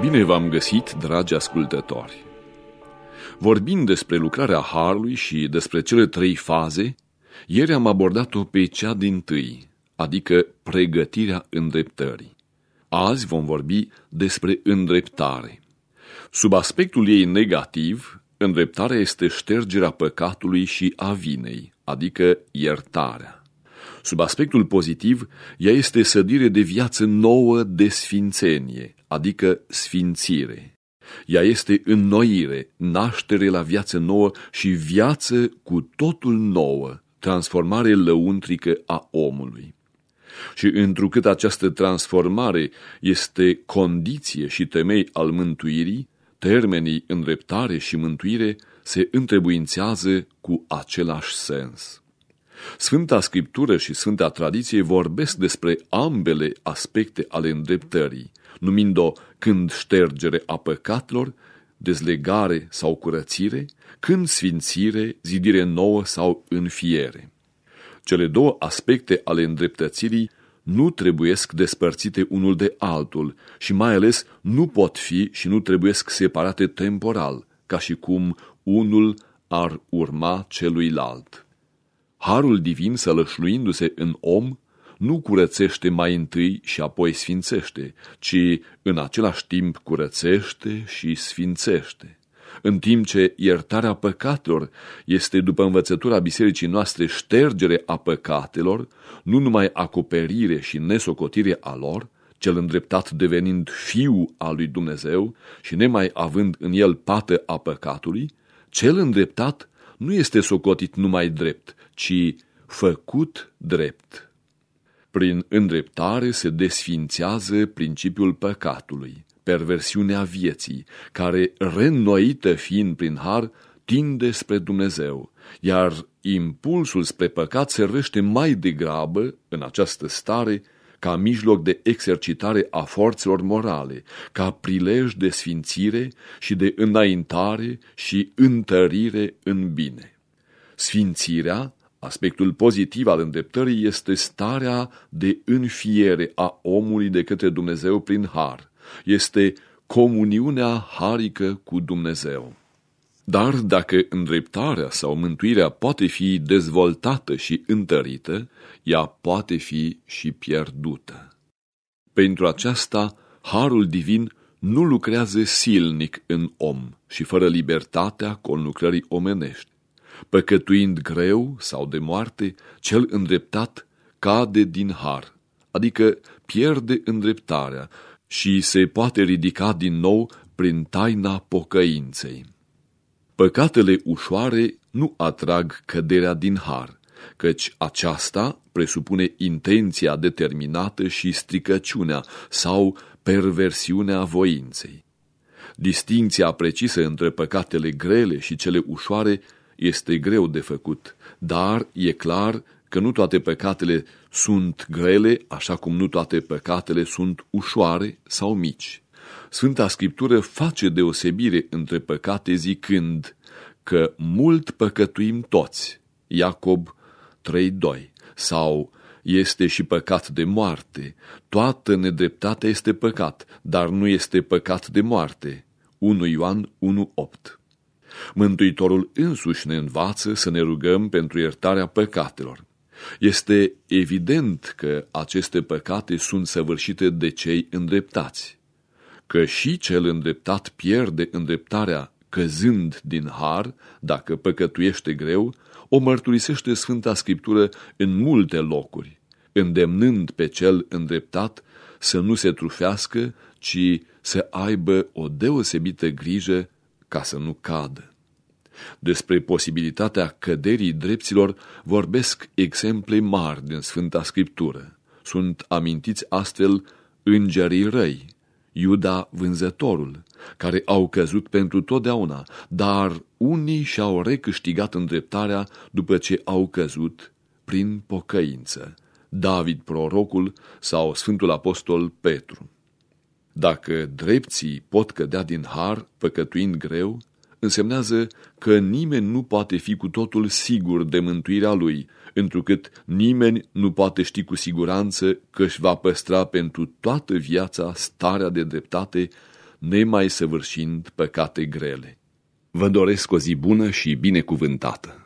Bine v-am găsit, dragi ascultători! Vorbind despre lucrarea Harului și despre cele trei faze, ieri am abordat-o pe cea din tâi, adică pregătirea îndreptării. Azi vom vorbi despre îndreptare. Sub aspectul ei negativ, îndreptarea este ștergerea păcatului și a vinei, adică iertarea. Sub aspectul pozitiv, ea este sădire de viață nouă de sfințenie, adică sfințire. Ea este înnoire, naștere la viață nouă și viață cu totul nouă, transformare lăuntrică a omului. Și întrucât această transformare este condiție și temei al mântuirii, termenii îndreptare și mântuire se întrebuințează cu același sens. Sfânta Scriptură și Sfânta Tradiție vorbesc despre ambele aspecte ale îndreptării, numind-o când ștergere a păcatelor, dezlegare sau curățire, când sfințire, zidire nouă sau înfiere. Cele două aspecte ale îndreptățirii nu trebuiesc despărțite unul de altul și mai ales nu pot fi și nu trebuiesc separate temporal, ca și cum unul ar urma celuilalt. Harul divin sălășluindu-se în om nu curățește mai întâi și apoi sfințește, ci în același timp curățește și sfințește. În timp ce iertarea păcatelor este, după învățătura bisericii noastre, ștergere a păcatelor, nu numai acoperire și nesocotire a lor, cel îndreptat devenind fiu al lui Dumnezeu și nemai având în el pată a păcatului, cel îndreptat nu este socotit numai drept, ci făcut drept. Prin îndreptare se desfințează principiul păcatului, perversiunea vieții, care, reînnoită fiind prin har, tinde spre Dumnezeu, iar impulsul spre păcat servește mai degrabă, în această stare, ca mijloc de exercitare a forțelor morale, ca prilej de sfințire și de înaintare și întărire în bine. Sfințirea Aspectul pozitiv al îndreptării este starea de înfiere a omului de către Dumnezeu prin har. Este comuniunea harică cu Dumnezeu. Dar dacă îndreptarea sau mântuirea poate fi dezvoltată și întărită, ea poate fi și pierdută. Pentru aceasta, harul divin nu lucrează silnic în om și fără libertatea conlucrării omenești. Păcătuind greu sau de moarte, cel îndreptat cade din har, adică pierde îndreptarea și se poate ridica din nou prin taina pocăinței. Păcatele ușoare nu atrag căderea din har, căci aceasta presupune intenția determinată și stricăciunea sau perversiunea voinței. Distinția precisă între păcatele grele și cele ușoare este greu de făcut, dar e clar că nu toate păcatele sunt grele, așa cum nu toate păcatele sunt ușoare sau mici. Sfânta Scriptură face deosebire între păcate zicând că mult păcătuim toți, Iacob 3.2, sau este și păcat de moarte, toată nedreptatea este păcat, dar nu este păcat de moarte, 1 Ioan 1.8. Mântuitorul însuși ne învață să ne rugăm pentru iertarea păcatelor. Este evident că aceste păcate sunt săvârșite de cei îndreptați, că și cel îndreptat pierde îndreptarea căzând din har, dacă păcătuiește greu, o mărturisește Sfânta Scriptură în multe locuri, îndemnând pe cel îndreptat să nu se trufească, ci să aibă o deosebită grijă ca să nu cadă. Despre posibilitatea căderii dreptilor vorbesc exemple mari din Sfânta Scriptură. Sunt amintiți astfel îngerii răi, Iuda vânzătorul, care au căzut pentru totdeauna, dar unii și-au recâștigat îndreptarea după ce au căzut prin pocăință, David prorocul sau Sfântul Apostol Petru. Dacă drepții pot cădea din har, păcătuind greu, însemnează că nimeni nu poate fi cu totul sigur de mântuirea lui, întrucât nimeni nu poate ști cu siguranță că își va păstra pentru toată viața starea de dreptate nemai săvârșind păcate grele. Vă doresc o zi bună și binecuvântată!